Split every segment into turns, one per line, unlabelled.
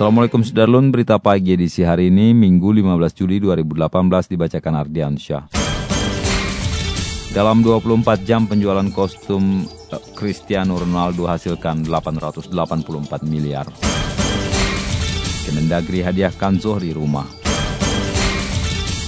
Assalamualaikum Sudarlun, berita pagi edisi hari ini, Minggu 15 Juli 2018 dibacakan Ardiansyah. Dalam 24 jam penjualan kostum eh, Cristiano Ronaldo hasilkan 884 miliar. Kemendagri hadiahkan Zohri rumah.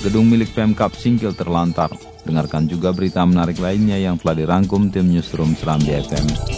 Gedung milik Pemkap Singkil terlantar. Dengarkan juga berita menarik lainnya yang telah dirangkum tim Newsroom Serambi FM.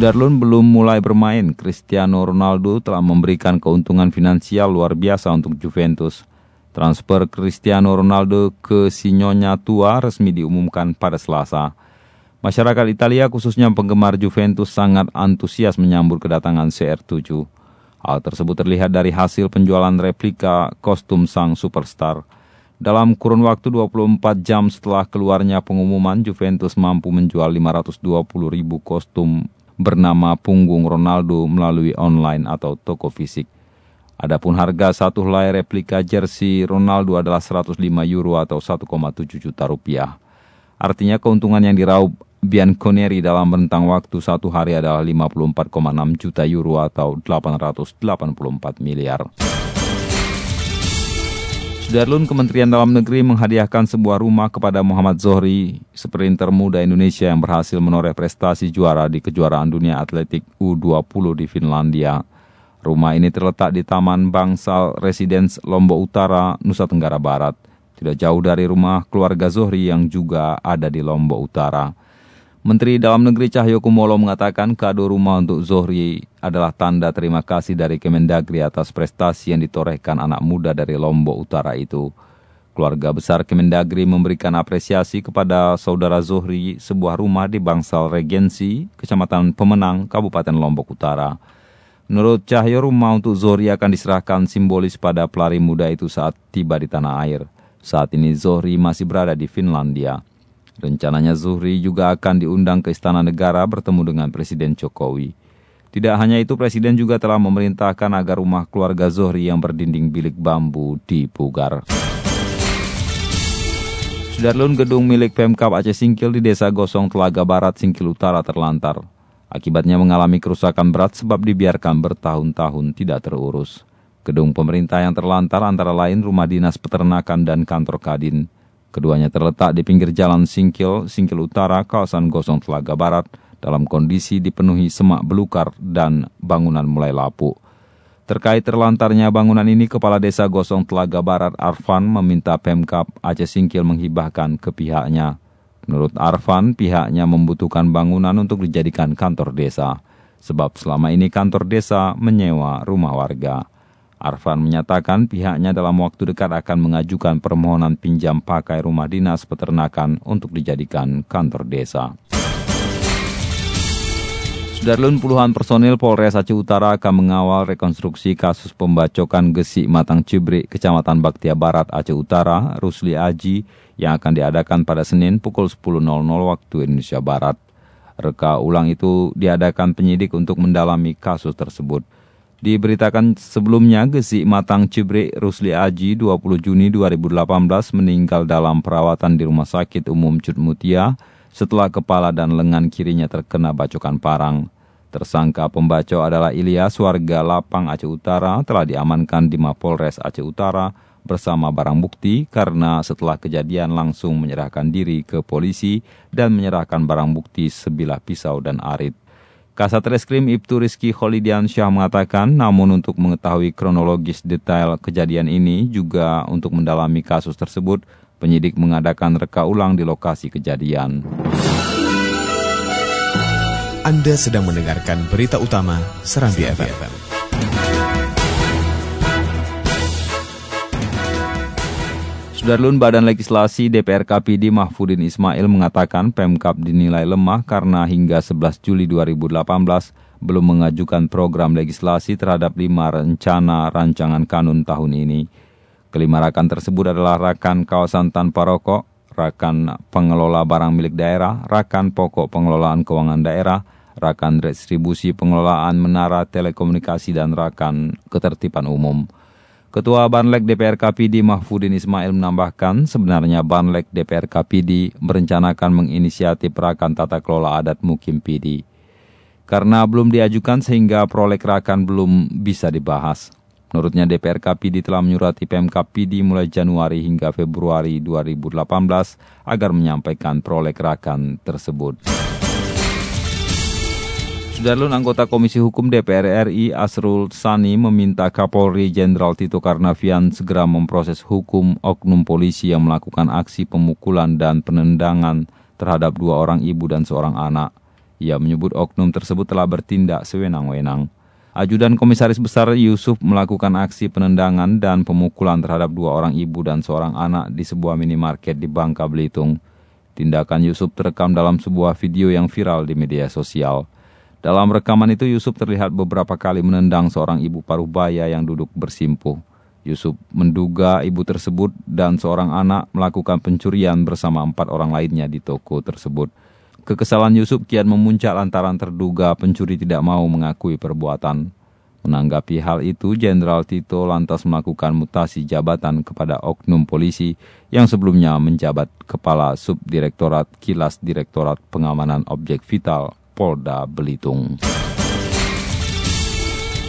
Sudarlun belum mulai bermain, Cristiano Ronaldo telah memberikan keuntungan finansial luar biasa untuk Juventus. Transfer Cristiano Ronaldo ke Sinyonya Tua resmi diumumkan pada Selasa. Masyarakat Italia khususnya penggemar Juventus sangat antusias menyambut kedatangan CR7. Hal tersebut terlihat dari hasil penjualan replika kostum sang superstar. Dalam kurun waktu 24 jam setelah keluarnya pengumuman, Juventus mampu menjual 520 ribu kostum bernama punggung Ronaldo melalui online atau toko fisik. Adapun harga satu helai replika jersey Ronaldo adalah 105 euro atau 1,7 juta rupiah. Artinya keuntungan yang diraup Bianconeri dalam rentang waktu satu hari adalah 54,6 juta euro atau 884 miliar. Sudarlun Kementerian Dalam Negeri menghadiahkan sebuah rumah kepada Muhammad Zohri, sprinter muda Indonesia yang berhasil menoreh prestasi juara di kejuaraan dunia atletik U20 di Finlandia. Rumah ini terletak di Taman Bangsal Residence Lombok Utara, Nusa Tenggara Barat. Tidak jauh dari rumah keluarga Zohri yang juga ada di Lombok Utara. Menteri Dalam Negeri Cahyo Kumolo mengatakan kado rumah untuk Zohri adalah tanda terima kasih dari Kemendagri atas prestasi yang ditorehkan anak muda dari Lombok Utara itu. Keluarga besar Kemendagri memberikan apresiasi kepada saudara Zohri sebuah rumah di Bangsal Regensi, Kecamatan Pemenang, Kabupaten Lombok Utara. Menurut Cahyo, rumah untuk Zohri akan diserahkan simbolis pada pelari muda itu saat tiba di tanah air. Saat ini Zohri masih berada di Finlandia. Rencananya Zuhri juga akan diundang ke Istana Negara bertemu dengan Presiden Jokowi. Tidak hanya itu, Presiden juga telah memerintahkan agar rumah keluarga Zuhri yang berdinding bilik bambu dipugar. Sudarlun gedung milik Pemkap Aceh Singkil di Desa Gosong Telaga Barat, Singkil Utara terlantar. Akibatnya mengalami kerusakan berat sebab dibiarkan bertahun-tahun tidak terurus. Gedung pemerintah yang terlantar antara lain rumah dinas peternakan dan kantor kadin. Keduanya terletak di pinggir jalan Singkil, Singkil Utara, kawasan Gosong Telaga Barat, dalam kondisi dipenuhi semak belukar dan bangunan mulai lapuk. Terkait terlantarnya bangunan ini, Kepala Desa Gosong Telaga Barat Arfan meminta Pemkap Aceh Singkil menghibahkan ke pihaknya. Menurut Arfan, pihaknya membutuhkan bangunan untuk dijadikan kantor desa. Sebab selama ini kantor desa menyewa rumah warga. Arfan menyatakan pihaknya dalam waktu dekat akan mengajukan permohonan pinjam pakai rumah dinas peternakan untuk dijadikan kantor desa. Sudarlun puluhan personil Polres Aceh Utara akan mengawal rekonstruksi kasus pembacokan Gesik Matang Cibrik, Kecamatan Baktia Barat, Aceh Utara, Rusli Aji, yang akan diadakan pada Senin pukul 10.00 waktu Indonesia Barat. Reka ulang itu diadakan penyidik untuk mendalami kasus tersebut. Diberitakan sebelumnya, Gesik Matang Cibrik Rusli Aji 20 Juni 2018 meninggal dalam perawatan di Rumah Sakit Umum Cutmutia, setelah kepala dan lengan kirinya terkena bacokan parang. Tersangka pembacok adalah Ilyas warga Lapang Aceh Utara telah diamankan di Mapolres Aceh Utara bersama barang bukti karena setelah kejadian langsung menyerahkan diri ke polisi dan menyerahkan barang bukti sebilah pisau dan arit. Kasat Reskrim Ibtu Rizky Kholidian Syah mengatakan, namun untuk mengetahui kronologis detail kejadian ini juga untuk mendalami kasus tersebut, penyidik mengadakan reka ulang di lokasi kejadian.
Anda sedang mendengarkan berita utama Serambi FM.
Sudarlun Badan Legislasi DPR KPD Mahfudin Ismail mengatakan Pemkap dinilai lemah karena hingga 11 Juli 2018 belum mengajukan program legislasi terhadap lima rencana rancangan kanun tahun ini. Kelima rakan tersebut adalah rakan kawasan tanpa rokok, rakan pengelola barang milik daerah, rakan pokok pengelolaan keuangan daerah, rakan distribusi pengelolaan menara telekomunikasi dan rakan ketertiban umum. Ketua Banlek DPR KPD Mahfudin Ismail menambahkan sebenarnya Banlek DPR KPD merencanakan menginisiatif rakan tata kelola adat Mukim PD. Karena belum diajukan sehingga prolek rakan belum bisa dibahas. Menurutnya DPR KPD telah menyurati Pemkap PD mulai Januari hingga Februari 2018 agar menyampaikan prolek rakan tersebut. Sudarlun anggota Komisi Hukum DPR RI Asrul Sani meminta Kapolri Jenderal Tito Karnavian segera memproses hukum oknum polisi yang melakukan aksi pemukulan dan penendangan terhadap dua orang ibu dan seorang anak. Ia menyebut oknum tersebut telah bertindak sewenang-wenang. Ajudan Komisaris Besar Yusuf melakukan aksi penendangan dan pemukulan terhadap dua orang ibu dan seorang anak di sebuah minimarket di Bangka Belitung. Tindakan Yusuf terekam dalam sebuah video yang viral di media sosial. Dalam rekaman itu Yusuf terlihat beberapa kali menendang seorang ibu paruh baya yang duduk bersimpuh. Yusuf menduga ibu tersebut dan seorang anak melakukan pencurian bersama empat orang lainnya di toko tersebut. Kekesalan Yusuf kian memuncak lantaran terduga pencuri tidak mau mengakui perbuatan. Menanggapi hal itu, Jenderal Tito lantas melakukan mutasi jabatan kepada oknum polisi yang sebelumnya menjabat Kepala Subdirektorat Kilas Direktorat Pengamanan Objek Vital Polda Belitung.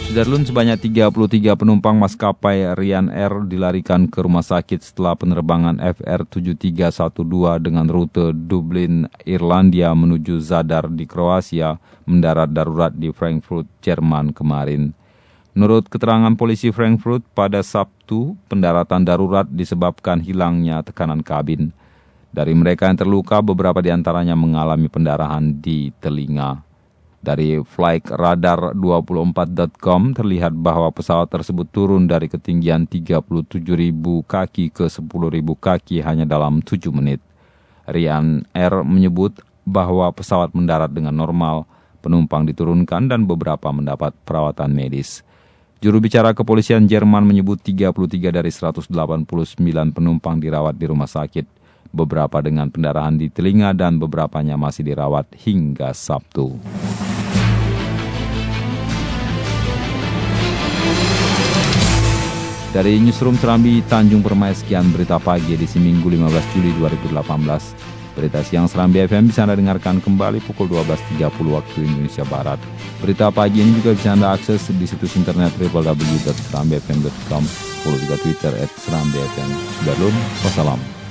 Sudarlun sebanyak 33 penumpang maskapai Rian Air dilarikan ke rumah sakit setelah penerbangan FR7312 dengan rute Dublin, Irlandia menuju Zadar di Kroasia mendarat darurat di Frankfurt, Jerman kemarin. Menurut keterangan polisi Frankfurt, pada Sabtu, pendaratan darurat disebabkan hilangnya tekanan kabin. Dari mereka yang terluka, beberapa di antaranya mengalami pendarahan di telinga. Dari flightradar24.com terlihat bahwa pesawat tersebut turun dari ketinggian 37.000 kaki ke 10.000 kaki hanya dalam 7 menit. Rian Air menyebut bahwa pesawat mendarat dengan normal, penumpang diturunkan dan beberapa mendapat perawatan medis. Juru bicara kepolisian Jerman menyebut 33 dari 189 penumpang dirawat di rumah sakit, beberapa dengan pendarahan di telinga dan beberapanya masih dirawat hingga Sabtu. Dari Newsroom Serambi Tanjung Permai sekian berita pagi di Minggu 15 Juli 2018. Berita siang Serambi FM bisa Anda dengarkan kembali pukul 12.30 waktu Indonesia Barat. Berita pagi ini juga bisa Anda akses di situs internet www.serambifm.com. Follow juga Twitter at Serambi FM. Sudah wassalam.